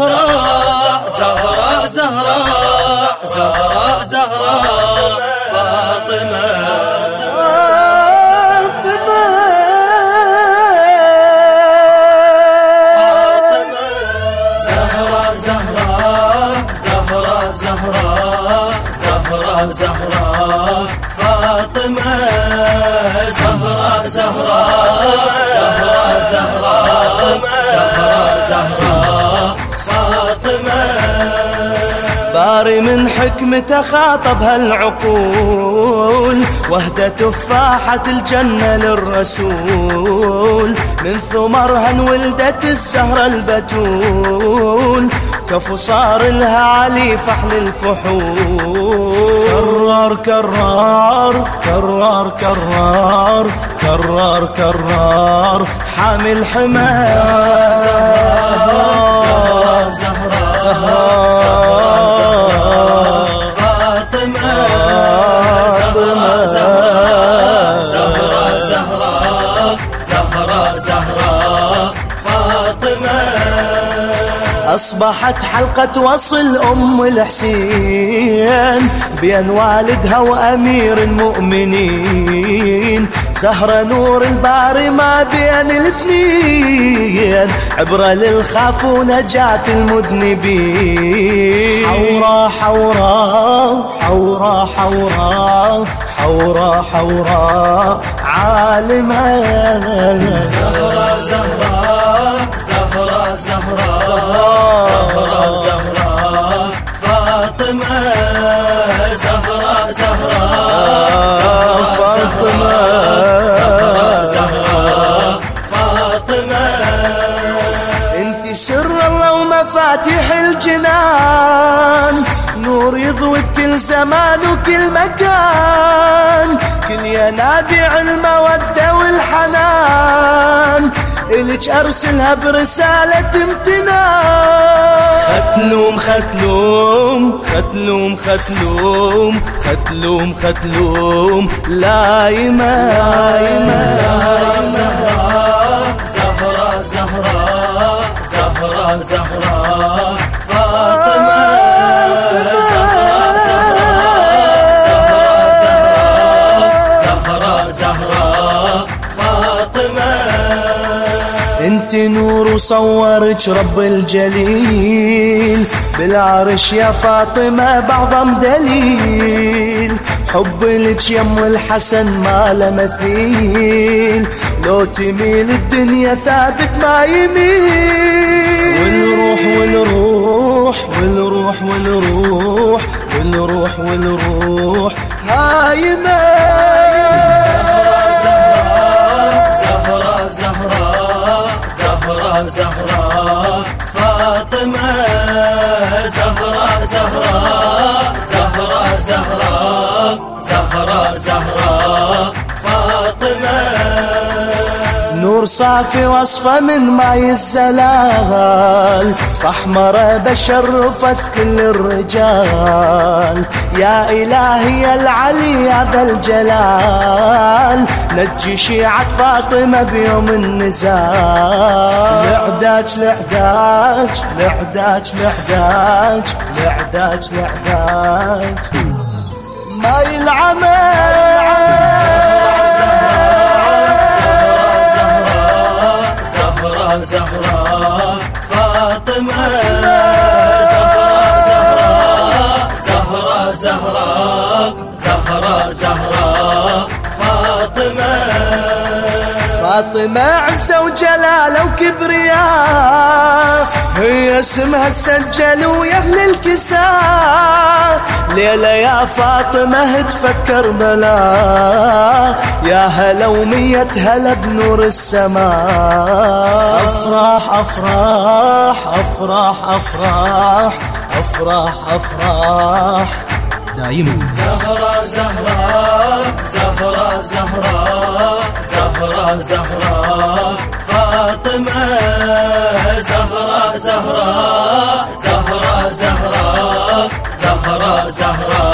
زهراء زهراء زهراء زهراء زهراء فاطمة زهراء زهراء فاطمة زهراء زهراء زهراء زهراء زهراء زهراء باري من حكمته خاطب هالعقول. وهدة تفاحة الجنة للرسول. من ثمرها انولدت الزهرة البتول. كفو صار لها علي فحل الفحول. كرار كرار كرار كرار كرار كرار حامل حمار. زهرة فاطمة. أصبحت حلقة وصل أم الحسين بين والدها وأمير المؤمنين. زهرة نور الباري ما بين الاثنين. عبرة للخاف ونجاة المذنبين. حورا حورا حورا حورا. حورا حورا عالمة زهرة زهرة زهرة زهرة زهرة زهرة. فاطمة زهرة زهرة فاطمة زهرة زهرة فاطمة. انت سر الله ومفاتيح الجنان نور يضوي بكل زمان وكل مكان. إلك أرسلها برسالة امتنان. ختلوم ختلوم ختلوم ختلوم ختلوم ختلوم. لايمة لايمة. زهرة زهرة زهرة زهرة زهرة. فاطمة وصورك رب الجليل بالعرش يا فاطمة بعظم دليل حب لك يم الحسن ما له مثيل لو تميل الدنيا ثابت ما يميل. والروح والروح والروح والروح والروح والروح هايمة. زهرة زهرة زهرة زهرة. فاطمة زهرة زهرة زهرة زهرة زهرة زهرة فاطمة نور صافي وصفة من ماي الزلال. صحمرة بشرفت كل الرجال. يا إلهي العلي يا ذا الجلال. نجي شيعة فاطمة بيوم النزال. لعداج لعداج لعداج لعداج لعداج لعداج. ماي العمل زهرة زهرة زهرة فاطمة فاطمة عزة وجلالة وكبرياء. هي اسمها سجل ويا أهل الكساء. ليلة يا فاطمة هتفت كربلاء. يا هلا ومية هلا بنور السماء. أفراح أفراح أفراح أفراح أفراح أفراح. دايما. زهرة زهرة زهرة زهرة. زهرة زهرة فاطمة. زهرة زهرة زهرة زهرة زهرة زهرة